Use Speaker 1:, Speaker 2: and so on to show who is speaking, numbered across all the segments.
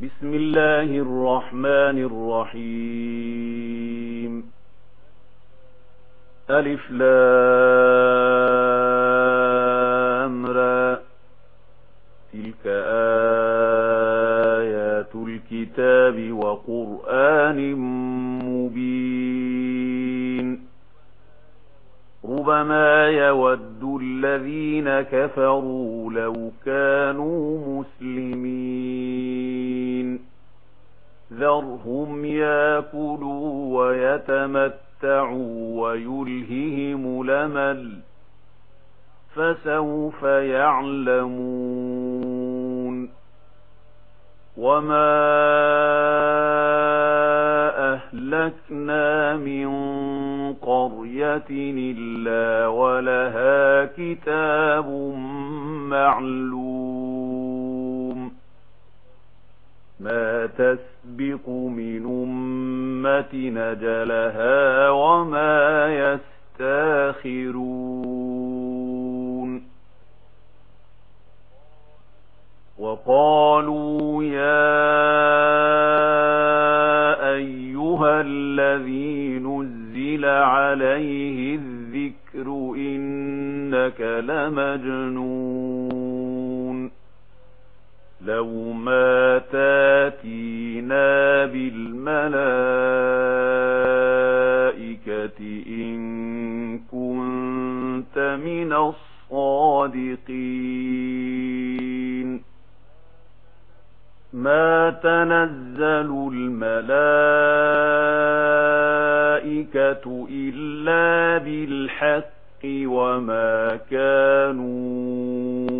Speaker 1: بسم الله الرحمن الرحيم. ألف لامر تلك آيات الكتاب وقرآن مبين. ربما يود الذين كفروا لو كانوا مسلمين. ذرهم ياكلوا ويتمتعوا ويلههم لمل فسوف يعلمون وما أهلكنا من قرية إلا ولها كتاب معلوم ما تسبق من أمة نجلها وما يستاخرون وقالوا يا أيها الذي نزل عليه الذكر إنك لمجنون لو ما تاتينا بالملائكة إن كنت من الصادقين ما تنزل الملائكة إلا بالحق وما كانوا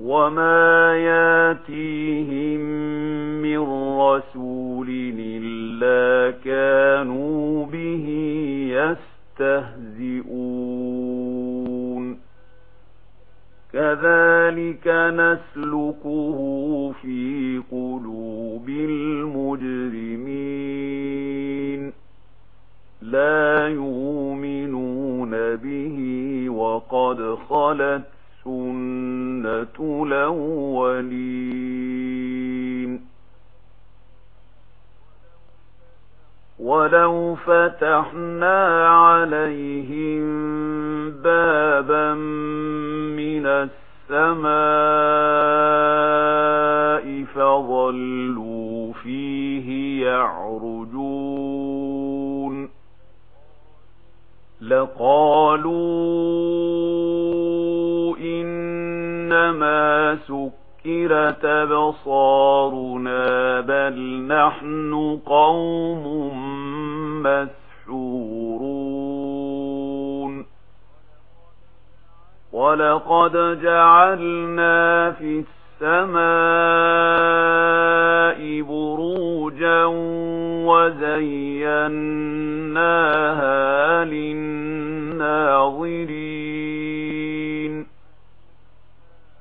Speaker 1: وما ياتيهم من رسول إلا كانوا به يستهزئون كذلك نسلكه في قلوب المجرمين لا يؤمنون به وقد خلت سنة السنة الأولين. ولو فتحنا عليهم بابا من السماء فظلوا فيه يعرجون. لقالوا كما سكرت بصارنا بل نحن قوم مسحورون ولقد جعلنا في السماء بروجا وزيناها للناظرين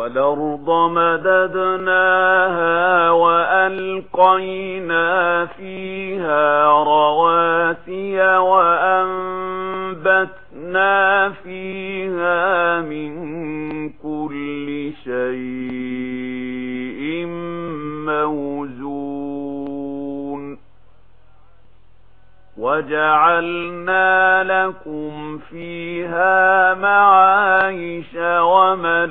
Speaker 1: وَالْأَرْضَ مَدَدْنَاهَا وَأَلْقَيْنَا فِيهَا رَوَاسِيَ وَأَنبَتْنَا فِيهَا مِن كُلِّ شَيْءٍ مَّوْزُونٍ وَجَعَلْنَا لَكُمْ فِيهَا مَعَايِشَ وَمَن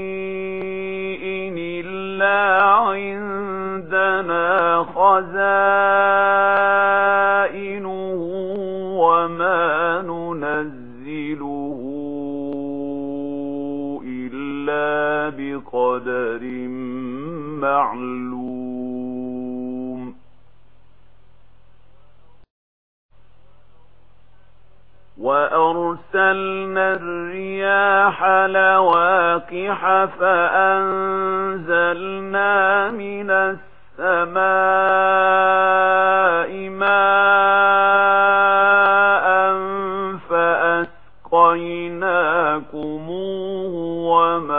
Speaker 1: أرسلنا الرياح لواقح فأنزلنا من السماء ماء فأسقيناكموه وما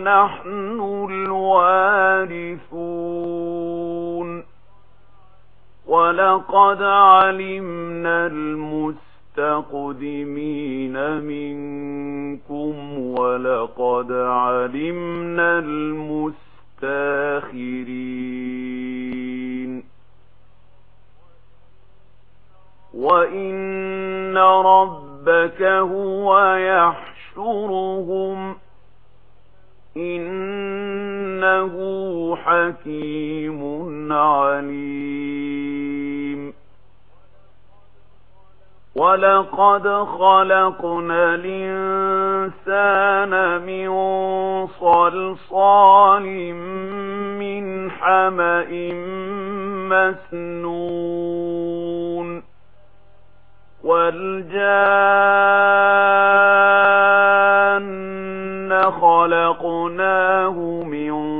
Speaker 1: ونحن الوارثون. ولقد علمنا المستقدمين منكم ولقد علمنا المستاخرين. وإن ربك هو يحشرهم حكيم عليم. ولقد خلقنا الإنسان من صلصال من حمأ مسنون. والجان خلقناه من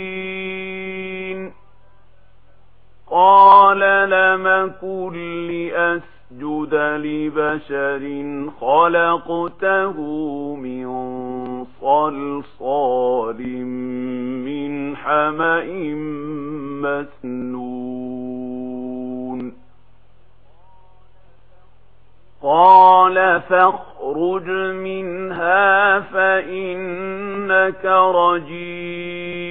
Speaker 1: قال لم كل أسجد لبشر خلقته من صلصال من حمأ مسنون قال فاخرج منها فإنك رجيم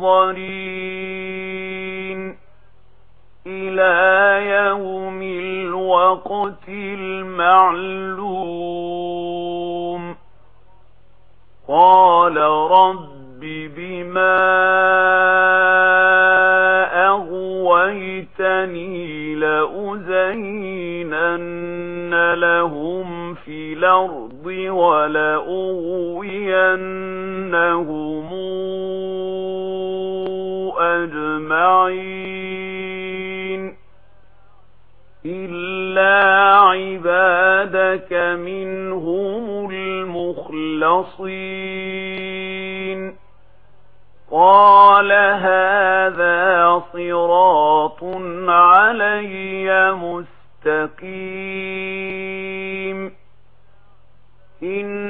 Speaker 1: الناظرين إلى يوم الوقت المعلوم. قال رب بما أغويتني لأزينن لهم في الأرض ولأغوينهم أجمعين. إلا عبادك منهم المخلصين. قال هذا صراط علي مستقيم. إن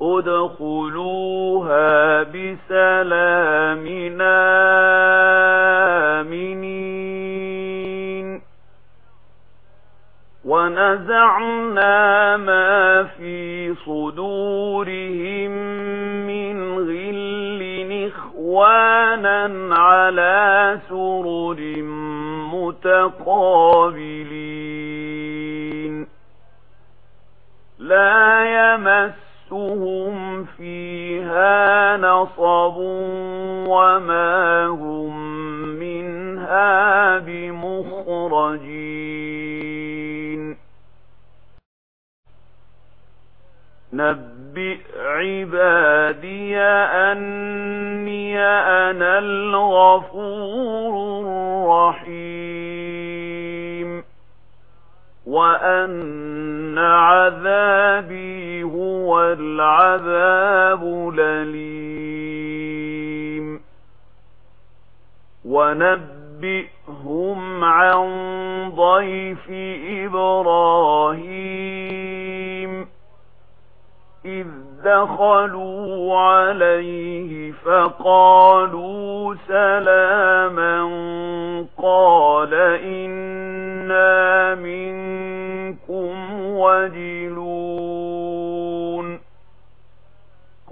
Speaker 1: ادخلوها بسلام آمنين. ونزعنا ما في صدورهم من غل إخوانا على سرر متقابلين. لا يمس يمسهم فيها نصب وما هم منها بمخرجين. نبئ عبادي أني أنا الغفور الرحيم. وأن عذابي هو العذاب لليم ونبئهم عن ضيف إبراهيم إذ دخلوا عليه فقالوا سلاما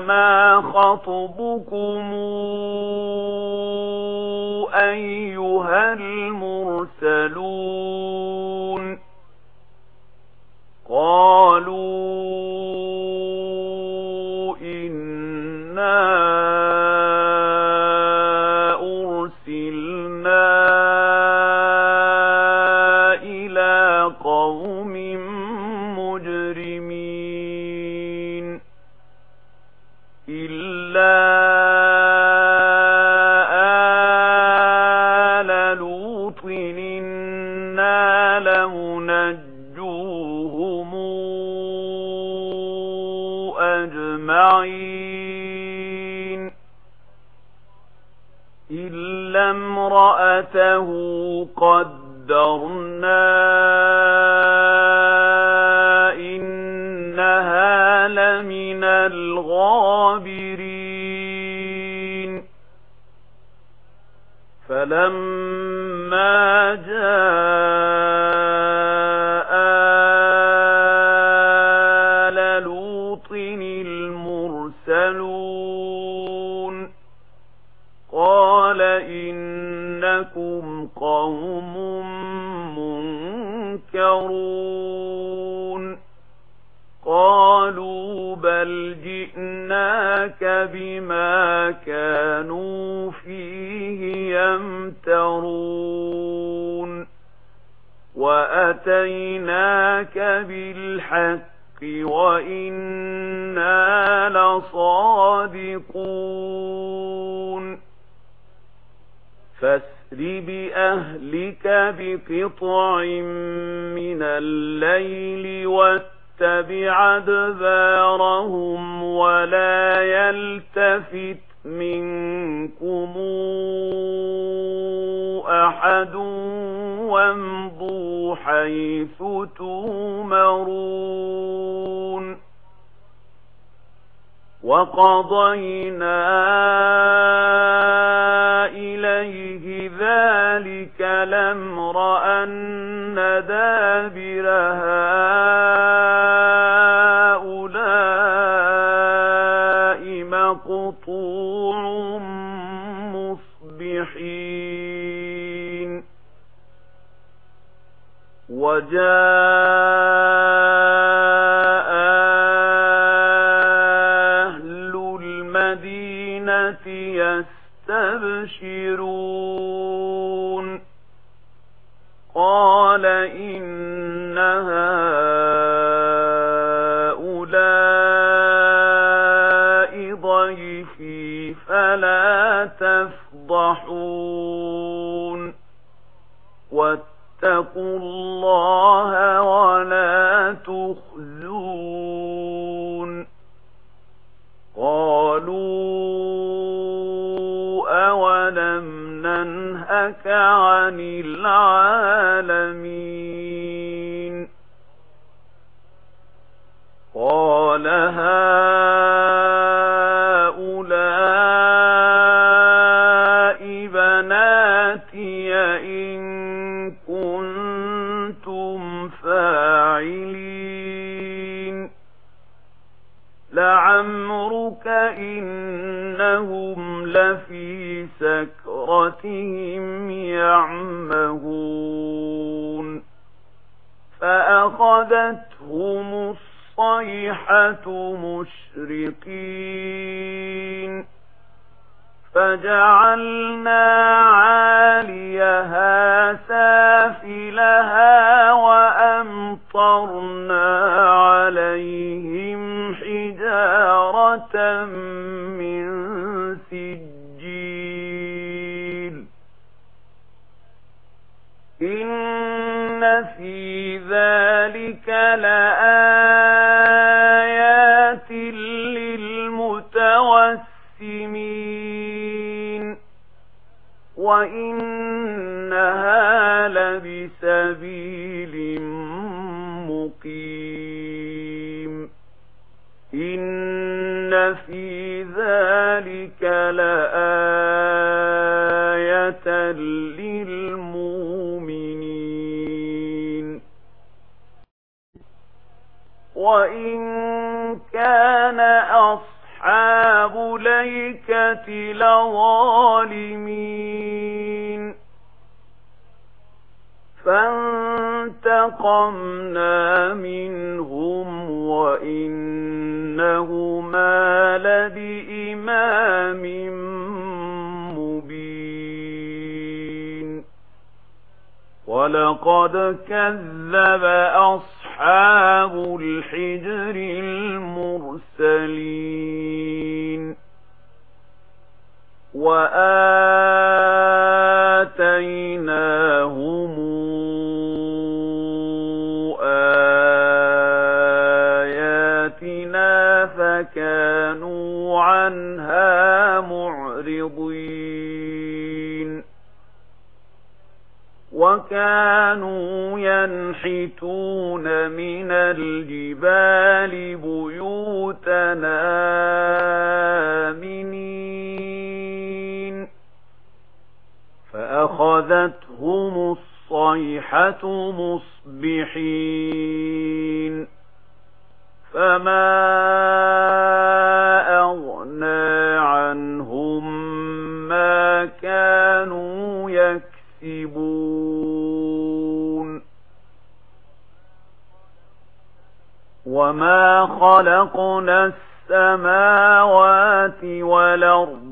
Speaker 1: مَا خطبكم كانوا فيه يمترون وأتيناك بالحق وإنا لصادقون فَأَسْرِ بِأَهْلِكَ بِقِطْعٍ مِنَ اللَّيْلِ وَالنَّهَارِ يتبع أدبارهم ولا يلتفت منكم أحد وامضوا حيث تؤمرون وَقَضَيْنَا إِلَيْهِ ذَلِكَ الْأَمْرَ أَنَّ دَابِرَ هَؤُلَاءِ مَقْطُوعٌ مُصْبِحِينَ وَجَاءَ تفضحون. واتقوا الله ولا تخزون. قالوا أولم ننهك عن العالمين. بِكَثْرَتِهِمْ يَعْمَهُونَ فَأَخَذَتْهُمُ الصَّيْحَةُ مُشْرِقِينَ فَجَعَلْنَا عَالِيَهَا سَافِلَهَا وَأَمْطَرْنَا إِنَّ فِي ذَلِكَ لَآيَاتٍ لِلْمُتَوَسِّمِينَ وَإِنَّ لظالمين. فانتقمنا منهم وإنهما لبإمام مبين. ولقد كذب أصحاب الحجر المرسلين. وآتيناهم آياتنا فكانوا عنها معرضين وكانوا ينحتون من الجبال بيوتنا آمنين فأخذتهم الصيحة مصبحين فما أغنى عنهم ما كانوا يكسبون وما خلقنا السماوات والأرض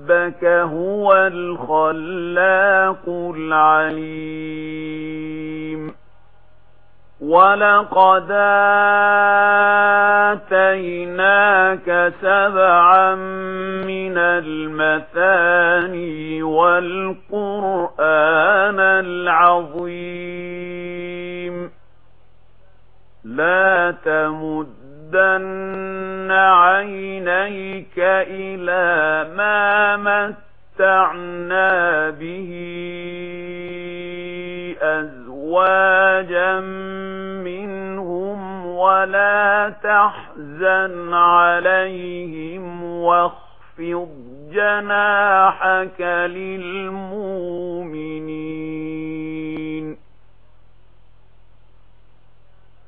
Speaker 1: ربك هو الخلاق العليم. ولقد آتيناك سبعا من المثاني والقرآن العظيم. لا تمد تَمُدَّنَّ عَيْنَيْكَ إِلَى مَا مَتَّعْنَا بِهِ أَزْوَاجًا مِّنْهُمْ وَلَا تَحْزَنْ عَلَيْهِمْ وَاخْفِضْ جَنَاحَكَ لِلْمُؤْمِنِينَ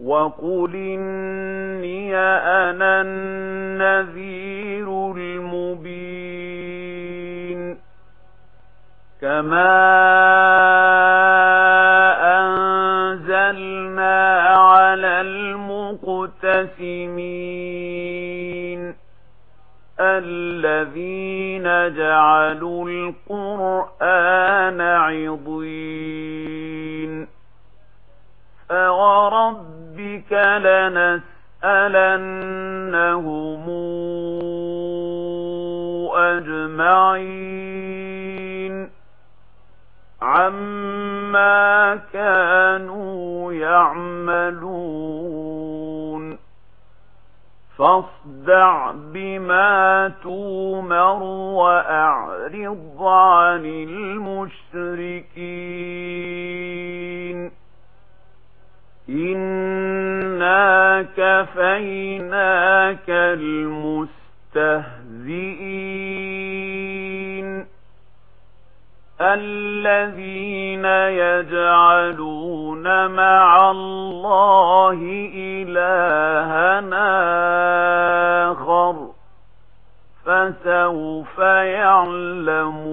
Speaker 1: وَقُلْ إِنِّي أَنَا النَّذِيرُ الْمُبِينُ كَمَا أَنزَلْنَا عَلَى الْمُقْتَسِمِينَ الَّذِينَ جَعَلُوا الْقُرْآنَ عِضِينَ فغرب ربك لنسألنهم أجمعين عما كانوا يعملون فاصدع بما تومر وأعرض عن المشركين إنا كفيناك المستهزئين الذين يجعلون مع الله إلهنا آخر فسوف يعلمون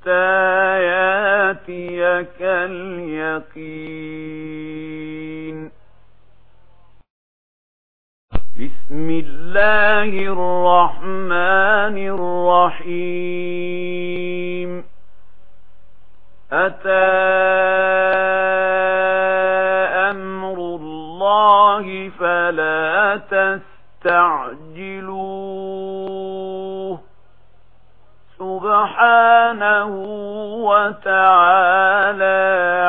Speaker 1: حتى ياتيك اليقين بسم الله الرحمن الرحيم أتى أمر الله فلا تستعلم سبحانه وتعالى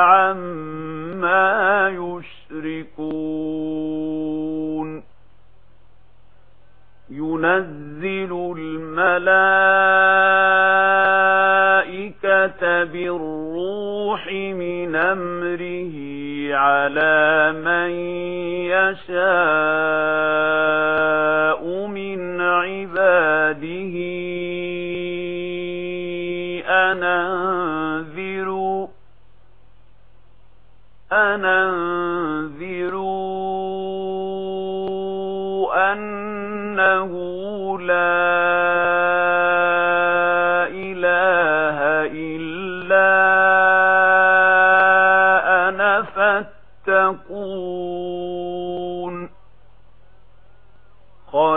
Speaker 1: عما يشركون. ينزل الملائكة بالروح من أمره على من يشاء.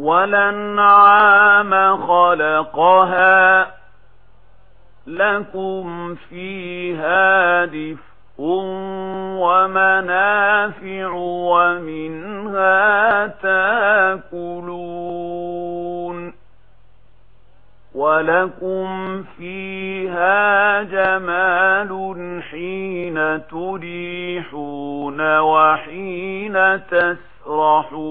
Speaker 1: ولنعام خلقها لكم فيها دفء ومنافع ومنها تاكلون ولكم فيها جمال حين تريحون وحين تسرحون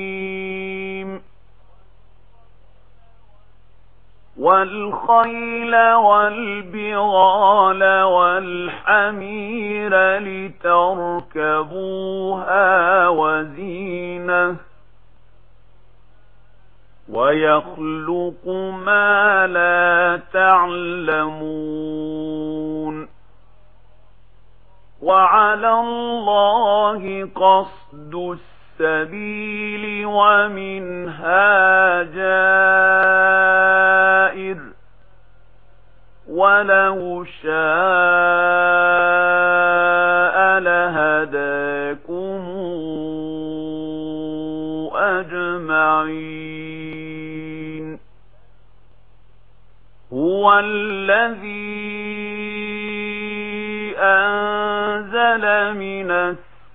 Speaker 1: والخيل والبغال والحمير لتركبوها وزينة ويخلق ما لا تعلمون وعلى الله قصد السلام السَّبِيلِ وَمِنْهَا جَائِرٌ وَلَوْ شَاءَ لَهَدَاكُمْ أَجْمَعِينَ. هُوَ الَّذِي أَنزَلَ مِنَ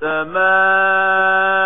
Speaker 1: السَّمَاءِ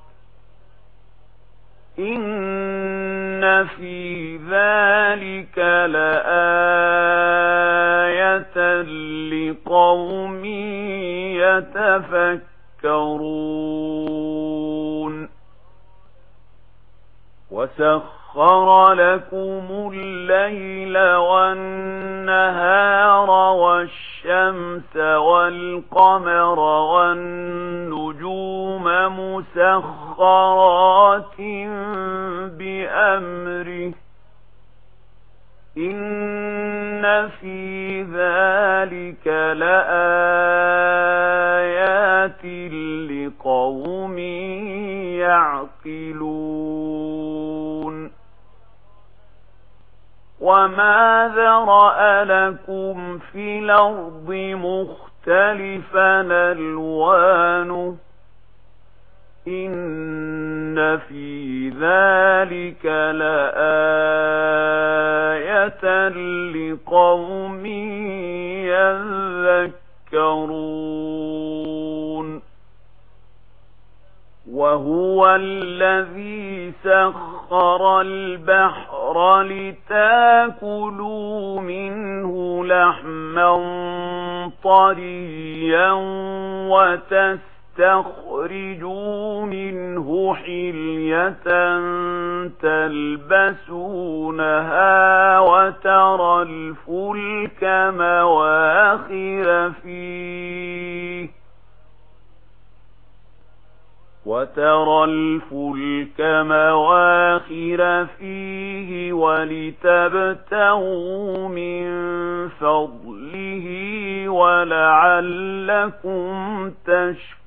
Speaker 1: إن في ذلك لآية لقوم يتفكرون وسخر لكم الليل والنهار والشمس والقمر والنجوم مسخر مُسْخَرَاتٍ بِأَمْرِهِ إِنَّ فِي ذَلِكَ لَآيَاتٍ لِقَوْمٍ يَعْقِلُونَ وَمَا ذَرَأَ لَكُمْ فِي الْأَرْضِ مُخْتَلِفًا أَلْوَانُهُ إن في ذلك لآية لقوم يذكرون وهو الذي سخر البحر لتاكلوا منه لحما طريا وتسرعا تخرجوا منه حلية تلبسونها وترى الفلك مواخر فيه وترى الفلك مواخر فيه ولتبتغوا من فضله ولعلكم تشكرون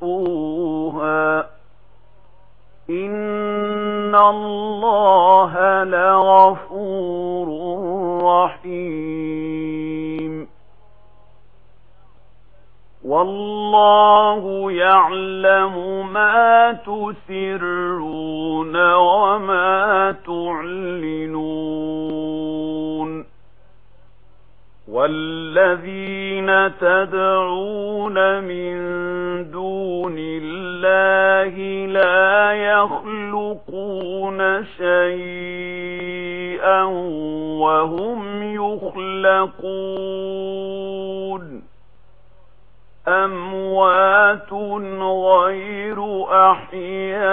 Speaker 1: تُخْفُوهَا إِنَّ اللَّهَ لَغَفُورٌ رَّحِيمٌ وَاللَّهُ يَعْلَمُ مَا تُسِرُّونَ وَمَا تُعْلِنُونَ والذين تدعون من دون الله لا يخلقون شيئا وهم يخلقون أموات غير أحياء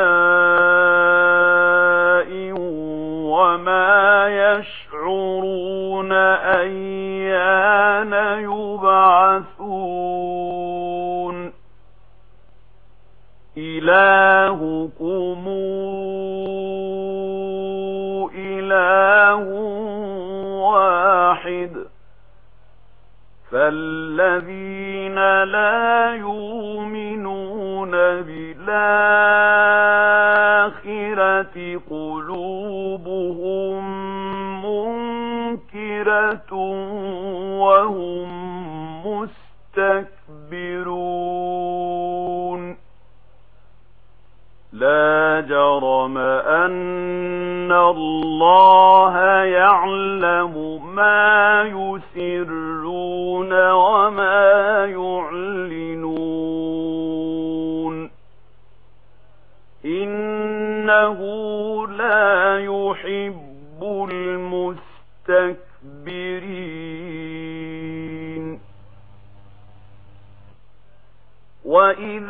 Speaker 1: وما يشعرون أيان يبعثون إلهكم إله واحد فالذين لا يؤمنون بالله الآخرة قلوبهم منكرة وهم مستكبرون لا جرم أن الله يعلم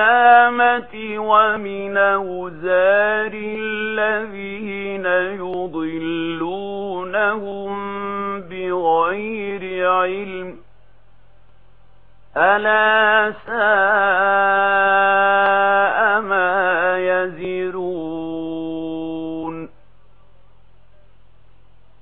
Speaker 1: الْقِيَامَةِ وَمِنْ أَوْزَارِ الَّذِينَ يُضِلُّونَهُمْ بِغَيْرِ عِلْمٍ. أَلَا سابقا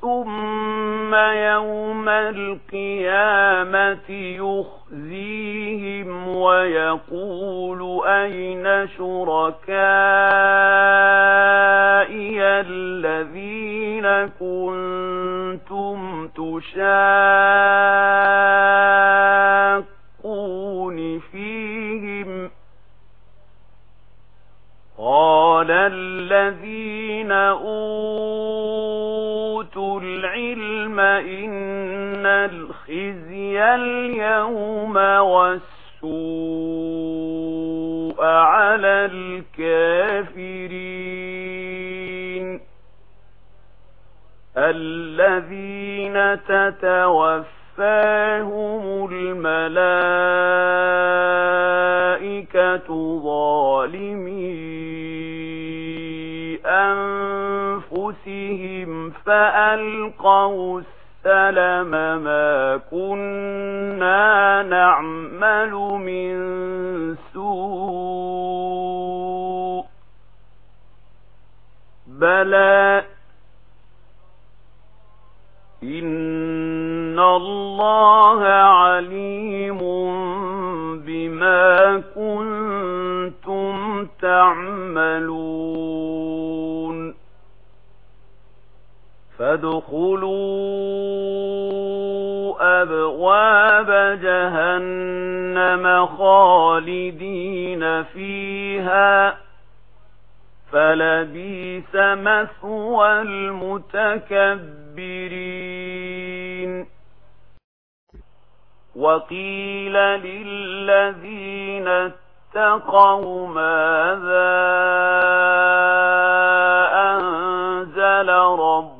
Speaker 1: ثم يوم القيامة يخزيهم ويقول أين شركائي الذين كنتم تشاقون فيهم قال الذين أوتوا العلم إن الخزي اليوم والسوء على الكافرين. الذين تتوفاهم الملائكة ظالمين أنفسهم فألقوا السلم ما كنا نعمل من سوء بلى إن الله عليم بما كنتم تعملون فادخلوا أبواب جهنم خالدين فيها فلبيس مثوى المتكبرين. وقيل للذين اتقوا ماذا أنزل رَبُّكُمْ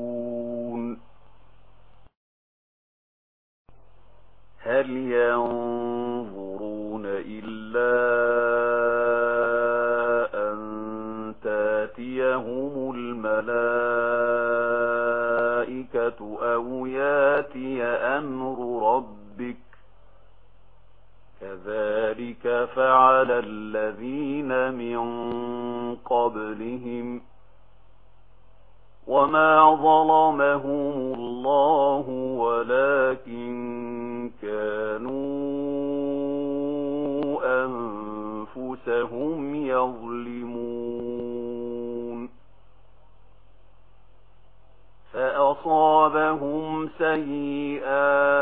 Speaker 1: هل ينظرون إلا أن تاتيهم الملائكة أو ياتي أمر ربك كذلك فعل الذين من قبلهم وما ظلمهم الله ولكن كانوا أنفسهم يظلمون فأصابهم سيئات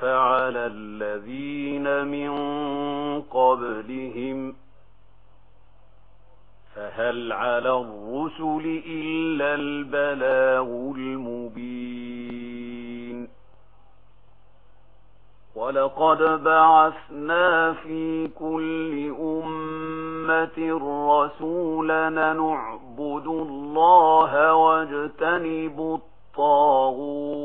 Speaker 1: فَعَلَ الَّذِينَ مِنْ قَبْلِهِمْ فَهَلْ عَلَى الرُّسُلِ إِلَّا الْبَلَاغُ الْمُبِينُ وَلَقَدْ بَعَثْنَا فِي كُلِّ أُمَّةٍ رَسُولًا نُعْبُدُ اللَّهَ وَاجْتَنِبُ الطَّاغُوتَ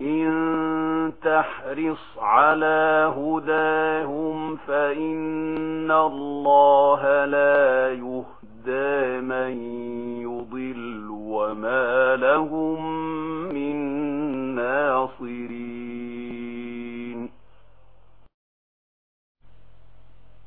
Speaker 1: إن تحرص على هداهم فإن الله لا يهدى من يضل وما لهم من ناصرين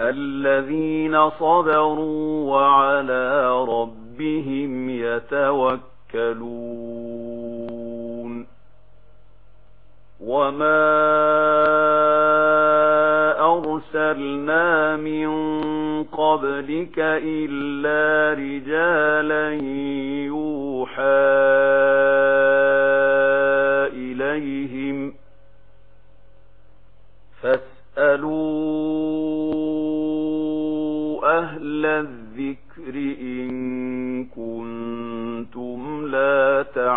Speaker 1: الذين صبروا وعلى ربهم يتوكلون وما أرسلنا من قبلك إلا رجالا يوحى إليه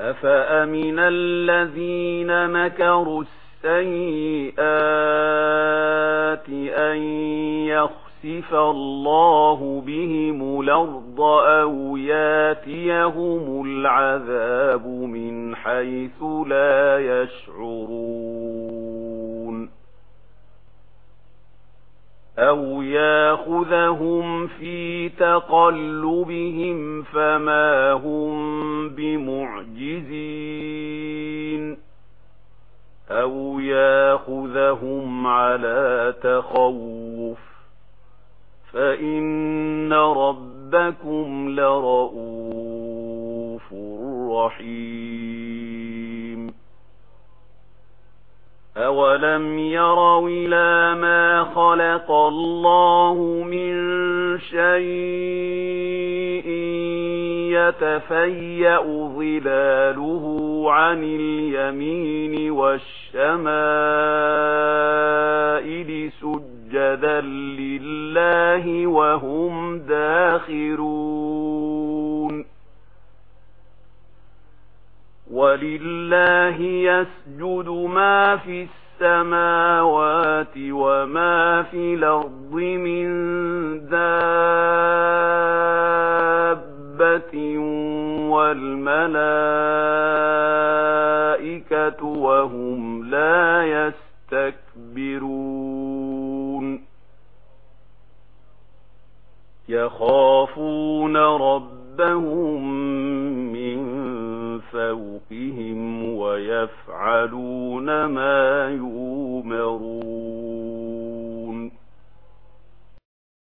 Speaker 1: أفأمن الذين مكروا السيئات أن يخسف الله بهم الأرض أو ياتيهم العذاب من حيث لا يشعرون أو ياخذهم في تقلبهم فما هم التخوف فإن ربكم لرؤوف رحيم أولم يروا إلى ما خلق الله من شيء يتفيأ ظلاله عن اليمين والشمال سُجَّدًا لِلَّهِ وَهُمْ دَاخِرُونَ وَلِلَّهِ يَسْجُدُ مَا فِي السَّمَاوَاتِ وَمَا فِي الْأَرْضِ مِنْ دَابَّةٍ وَالْمَلَائِكَةُ وَهُمْ لَا يَسْجُدُونَ يخافون ربهم من فوقهم ويفعلون ما يؤمنون